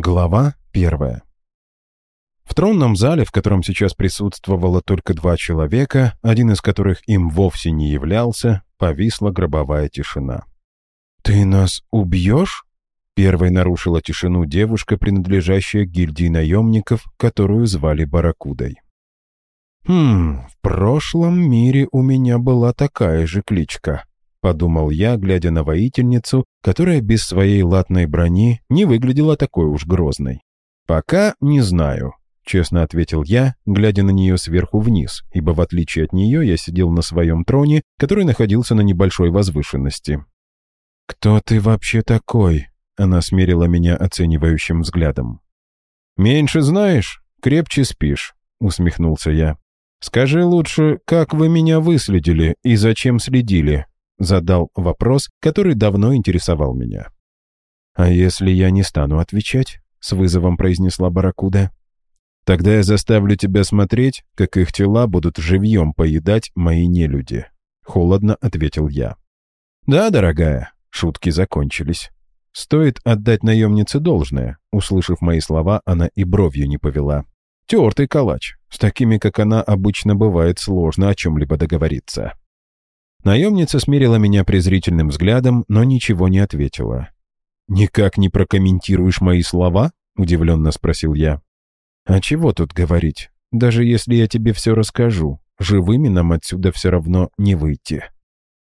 Глава первая. В тронном зале, в котором сейчас присутствовало только два человека, один из которых им вовсе не являлся, повисла гробовая тишина. «Ты нас убьешь?» Первой нарушила тишину девушка, принадлежащая гильдии наемников, которую звали Баракудой. «Хм, в прошлом мире у меня была такая же кличка», — подумал я, глядя на воительницу, которая без своей латной брони не выглядела такой уж грозной. «Пока не знаю», — честно ответил я, глядя на нее сверху вниз, ибо в отличие от нее я сидел на своем троне, который находился на небольшой возвышенности. «Кто ты вообще такой?» — она смерила меня оценивающим взглядом. «Меньше знаешь, крепче спишь», — усмехнулся я. «Скажи лучше, как вы меня выследили и зачем следили?» Задал вопрос, который давно интересовал меня. «А если я не стану отвечать?» — с вызовом произнесла Баракуда. «Тогда я заставлю тебя смотреть, как их тела будут живьем поедать мои нелюди», — холодно ответил я. «Да, дорогая», — шутки закончились. Стоит отдать наемнице должное. Услышав мои слова, она и бровью не повела. Тертый калач. С такими, как она, обычно бывает сложно о чем-либо договориться. Наемница смерила меня презрительным взглядом, но ничего не ответила. «Никак не прокомментируешь мои слова?» — удивленно спросил я. «А чего тут говорить? Даже если я тебе все расскажу, живыми нам отсюда все равно не выйти».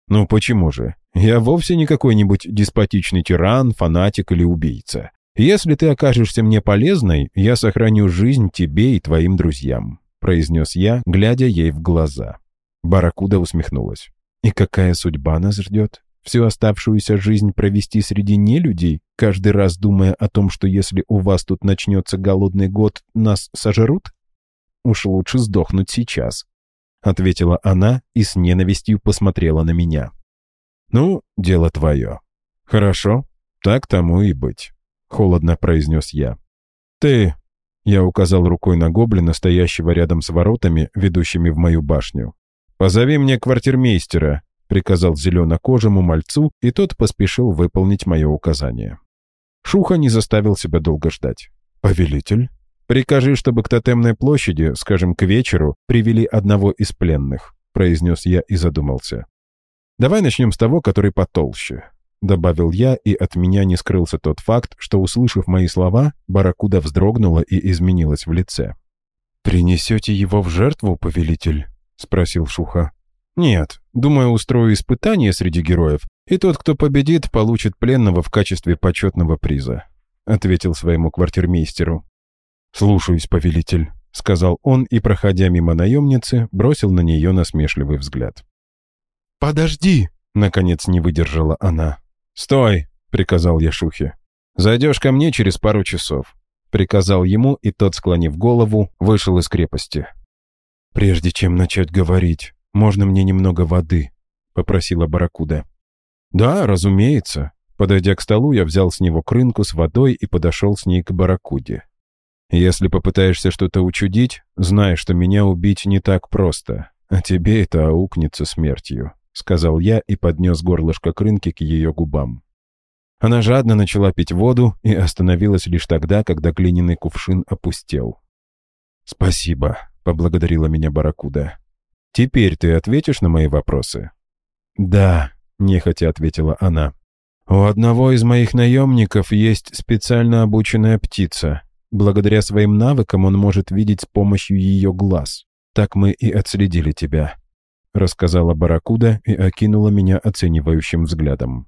«Ну почему же? Я вовсе не какой-нибудь деспотичный тиран, фанатик или убийца. Если ты окажешься мне полезной, я сохраню жизнь тебе и твоим друзьям», произнес я, глядя ей в глаза. Баракуда усмехнулась. И какая судьба нас ждет? Всю оставшуюся жизнь провести среди нелюдей, каждый раз думая о том, что если у вас тут начнется голодный год, нас сожрут? Уж лучше сдохнуть сейчас, — ответила она и с ненавистью посмотрела на меня. «Ну, дело твое. Хорошо, так тому и быть», — холодно произнес я. «Ты...» — я указал рукой на гоблина, стоящего рядом с воротами, ведущими в мою башню. «Позови мне квартирмейстера», — приказал зеленокожему мальцу, и тот поспешил выполнить мое указание. Шуха не заставил себя долго ждать. «Повелитель?» «Прикажи, чтобы к тотемной площади, скажем, к вечеру, привели одного из пленных», — произнес я и задумался. «Давай начнем с того, который потолще», — добавил я, и от меня не скрылся тот факт, что, услышав мои слова, Баракуда вздрогнула и изменилась в лице. «Принесете его в жертву, повелитель?» — спросил Шуха. «Нет, думаю, устрою испытание среди героев, и тот, кто победит, получит пленного в качестве почетного приза», — ответил своему квартирмейстеру. «Слушаюсь, повелитель», — сказал он и, проходя мимо наемницы, бросил на нее насмешливый взгляд. «Подожди!» — наконец не выдержала она. «Стой!» — приказал я Шухе. «Зайдешь ко мне через пару часов», — приказал ему, и тот, склонив голову, вышел из крепости. «Прежде чем начать говорить, можно мне немного воды?» — попросила Баракуда. «Да, разумеется». Подойдя к столу, я взял с него крынку с водой и подошел с ней к Баракуде. «Если попытаешься что-то учудить, знай, что меня убить не так просто, а тебе это аукнется смертью», — сказал я и поднес горлышко крынки к ее губам. Она жадно начала пить воду и остановилась лишь тогда, когда глиняный кувшин опустел. «Спасибо», — поблагодарила меня Баракуда. «Теперь ты ответишь на мои вопросы?» «Да», — нехотя ответила она. «У одного из моих наемников есть специально обученная птица. Благодаря своим навыкам он может видеть с помощью ее глаз. Так мы и отследили тебя», — рассказала Баракуда и окинула меня оценивающим взглядом.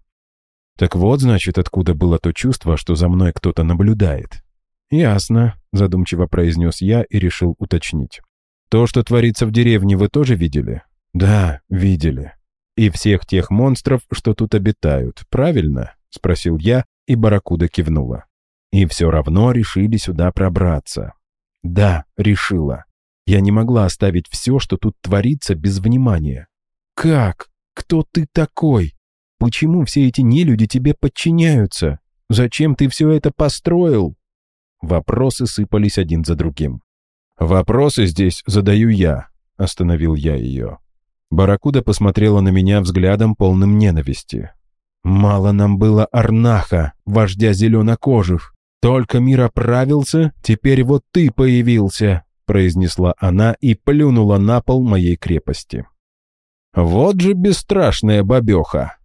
«Так вот, значит, откуда было то чувство, что за мной кто-то наблюдает. «Ясно», — задумчиво произнес я и решил уточнить. «То, что творится в деревне, вы тоже видели?» «Да, видели. И всех тех монстров, что тут обитают, правильно?» — спросил я, и Баракуда кивнула. «И все равно решили сюда пробраться». «Да, решила. Я не могла оставить все, что тут творится, без внимания». «Как? Кто ты такой? Почему все эти нелюди тебе подчиняются? Зачем ты все это построил?» Вопросы сыпались один за другим. «Вопросы здесь задаю я», — остановил я ее. Баракуда посмотрела на меня взглядом полным ненависти. «Мало нам было Арнаха, вождя зеленокожих. Только мир оправился, теперь вот ты появился», произнесла она и плюнула на пол моей крепости. «Вот же бесстрашная бабеха!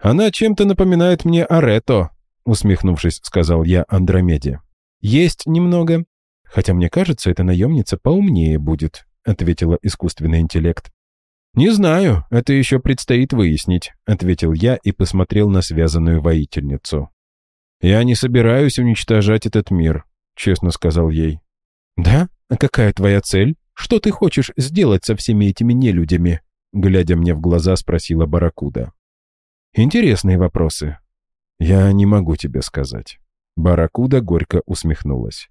Она чем-то напоминает мне Арето», усмехнувшись, сказал я Андромеде. «Есть немного. Хотя мне кажется, эта наемница поумнее будет», ответила искусственный интеллект. «Не знаю, это еще предстоит выяснить», ответил я и посмотрел на связанную воительницу. «Я не собираюсь уничтожать этот мир», честно сказал ей. «Да? А какая твоя цель? Что ты хочешь сделать со всеми этими нелюдями?» Глядя мне в глаза, спросила Баракуда. «Интересные вопросы. Я не могу тебе сказать». Баракуда горько усмехнулась.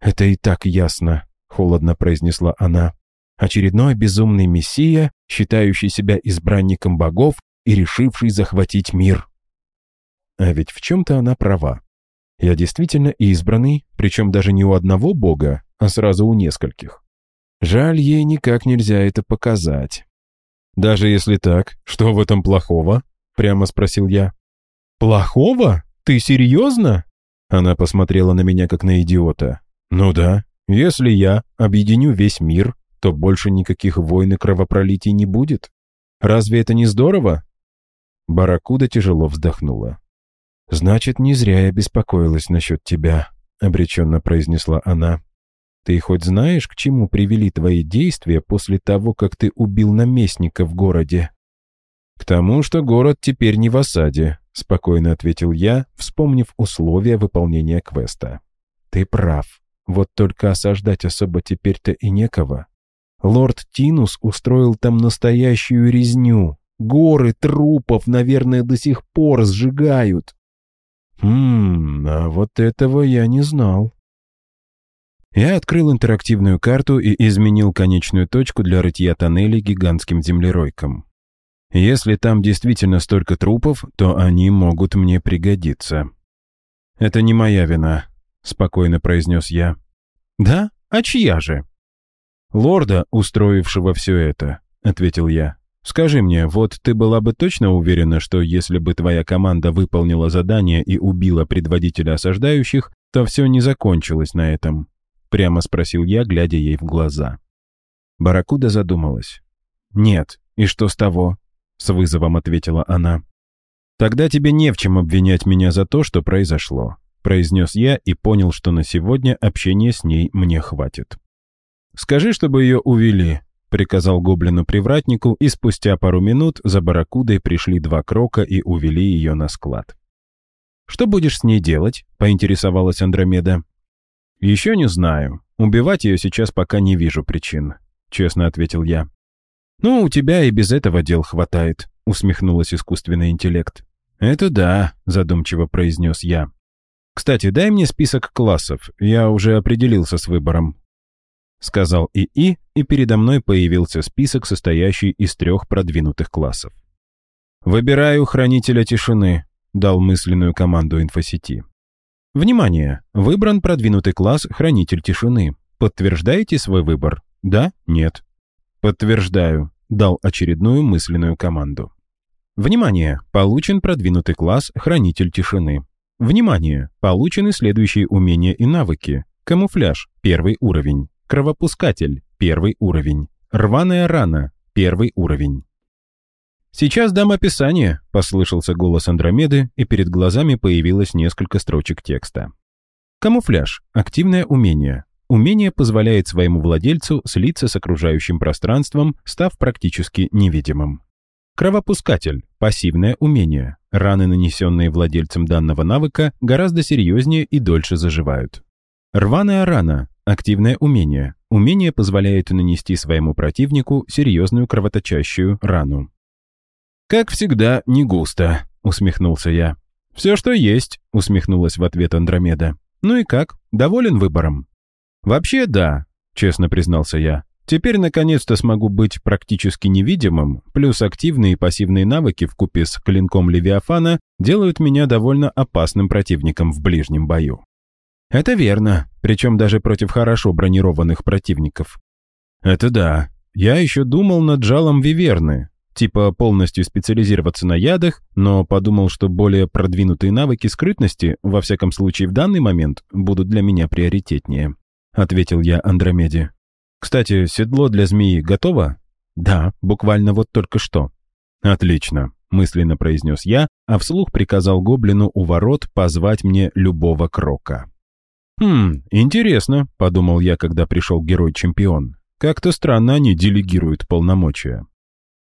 «Это и так ясно», — холодно произнесла она. «Очередной безумный мессия, считающий себя избранником богов и решивший захватить мир». А ведь в чем-то она права. Я действительно избранный, причем даже не у одного бога, а сразу у нескольких. Жаль, ей никак нельзя это показать. «Даже если так, что в этом плохого?» — прямо спросил я. «Плохого? Ты серьезно?» Она посмотрела на меня, как на идиота. «Ну да, если я объединю весь мир, то больше никаких войн и кровопролитий не будет. Разве это не здорово?» Баракуда тяжело вздохнула. «Значит, не зря я беспокоилась насчет тебя», — обреченно произнесла она. «Ты хоть знаешь, к чему привели твои действия после того, как ты убил наместника в городе?» «К тому, что город теперь не в осаде», — спокойно ответил я, вспомнив условия выполнения квеста. «Ты прав. Вот только осаждать особо теперь-то и некого. Лорд Тинус устроил там настоящую резню. Горы трупов, наверное, до сих пор сжигают. «Хм, а вот этого я не знал». Я открыл интерактивную карту и изменил конечную точку для рытья тоннелей гигантским землеройком. Если там действительно столько трупов, то они могут мне пригодиться. «Это не моя вина», — спокойно произнес я. «Да? А чья же?» «Лорда, устроившего все это», — ответил я. Скажи мне, вот ты была бы точно уверена, что если бы твоя команда выполнила задание и убила предводителя осаждающих, то все не закончилось на этом?» Прямо спросил я, глядя ей в глаза. Баракуда задумалась. «Нет, и что с того?» С вызовом ответила она. «Тогда тебе не в чем обвинять меня за то, что произошло», произнес я и понял, что на сегодня общения с ней мне хватит. «Скажи, чтобы ее увели, — приказал гоблину-привратнику, и спустя пару минут за барракудой пришли два крока и увели ее на склад. «Что будешь с ней делать?» — поинтересовалась Андромеда. «Еще не знаю. Убивать ее сейчас пока не вижу причин», — честно ответил я. «Ну, у тебя и без этого дел хватает», — усмехнулась искусственный интеллект. «Это да», — задумчиво произнес я. «Кстати, дай мне список классов. Я уже определился с выбором. — сказал ИИ, и передо мной появился список, состоящий из трех продвинутых классов. «Выбираю хранителя тишины», — дал мысленную команду инфосети. «Внимание! Выбран продвинутый класс «Хранитель тишины». Подтверждаете свой выбор? Да? Нет?» «Подтверждаю», — дал очередную мысленную команду. «Внимание! Получен продвинутый класс «Хранитель тишины». Внимание! Получены следующие умения и навыки. Камуфляж – первый уровень. Кровопускатель – первый уровень. Рваная рана – первый уровень. «Сейчас дам описание», – послышался голос Андромеды, и перед глазами появилось несколько строчек текста. Камуфляж – активное умение. Умение позволяет своему владельцу слиться с окружающим пространством, став практически невидимым. Кровопускатель – пассивное умение. Раны, нанесенные владельцем данного навыка, гораздо серьезнее и дольше заживают. Рваная рана Активное умение. Умение позволяет нанести своему противнику серьезную кровоточащую рану. «Как всегда, не густо», — усмехнулся я. «Все, что есть», — усмехнулась в ответ Андромеда. «Ну и как? Доволен выбором?» «Вообще, да», — честно признался я. «Теперь, наконец-то, смогу быть практически невидимым, плюс активные и пассивные навыки в купе с клинком Левиафана делают меня довольно опасным противником в ближнем бою». «Это верно, причем даже против хорошо бронированных противников». «Это да. Я еще думал над жалом Виверны. типа полностью специализироваться на ядах, но подумал, что более продвинутые навыки скрытности, во всяком случае в данный момент, будут для меня приоритетнее», — ответил я Андромеде. «Кстати, седло для змеи готово?» «Да, буквально вот только что». «Отлично», — мысленно произнес я, а вслух приказал гоблину у ворот позвать мне любого крока. «Хм, интересно», — подумал я, когда пришел герой-чемпион. «Как-то странно они делегируют полномочия».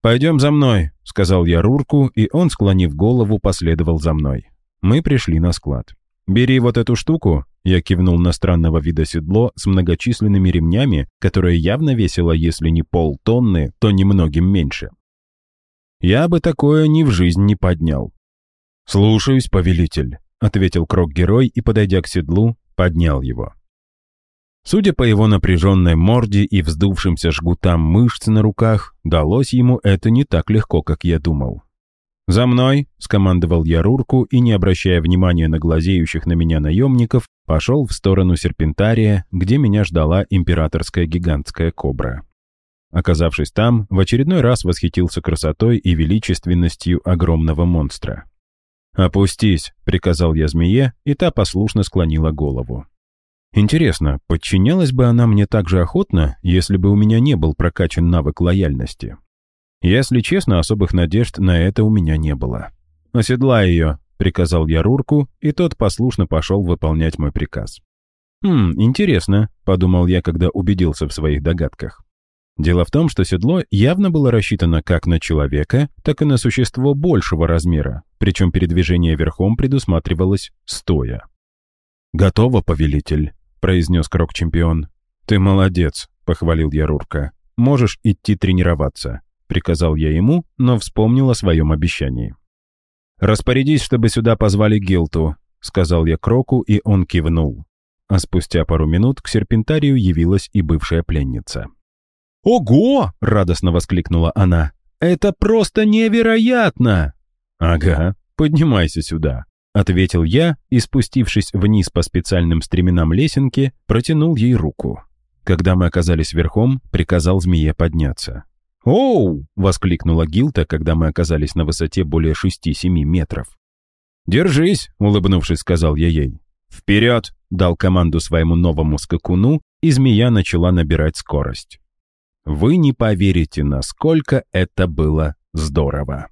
«Пойдем за мной», — сказал я Рурку, и он, склонив голову, последовал за мной. Мы пришли на склад. «Бери вот эту штуку», — я кивнул на странного вида седло с многочисленными ремнями, которое явно весило, если не полтонны, то немногим меньше. Я бы такое ни в жизнь не поднял. «Слушаюсь, повелитель», — ответил Крок-герой и, подойдя к седлу, поднял его. Судя по его напряженной морде и вздувшимся жгутам мышц на руках, далось ему это не так легко, как я думал. «За мной!» — скомандовал я Рурку и, не обращая внимания на глазеющих на меня наемников, пошел в сторону серпентария, где меня ждала императорская гигантская кобра. Оказавшись там, в очередной раз восхитился красотой и величественностью огромного монстра. «Опустись!» — приказал я змее, и та послушно склонила голову. Интересно, подчинялась бы она мне так же охотно, если бы у меня не был прокачан навык лояльности? Если честно, особых надежд на это у меня не было. «Оседлай ее», — приказал я Рурку, и тот послушно пошел выполнять мой приказ. «Хм, интересно», — подумал я, когда убедился в своих догадках. Дело в том, что седло явно было рассчитано как на человека, так и на существо большего размера, причем передвижение верхом предусматривалось стоя. «Готово, повелитель», произнес Крок-чемпион. «Ты молодец», — похвалил я Рурка. «Можешь идти тренироваться», — приказал я ему, но вспомнил о своем обещании. «Распорядись, чтобы сюда позвали Гилту», — сказал я Кроку, и он кивнул. А спустя пару минут к серпентарию явилась и бывшая пленница. «Ого!» — радостно воскликнула она. «Это просто невероятно!» «Ага, поднимайся сюда», — ответил я и, спустившись вниз по специальным стременам лесенки, протянул ей руку. Когда мы оказались верхом, приказал змее подняться. «Оу!» — воскликнула Гилта, когда мы оказались на высоте более шести-семи метров. «Держись!» — улыбнувшись, сказал я ей. «Вперед!» — дал команду своему новому скакуну, и змея начала набирать скорость. Вы не поверите, насколько это было здорово.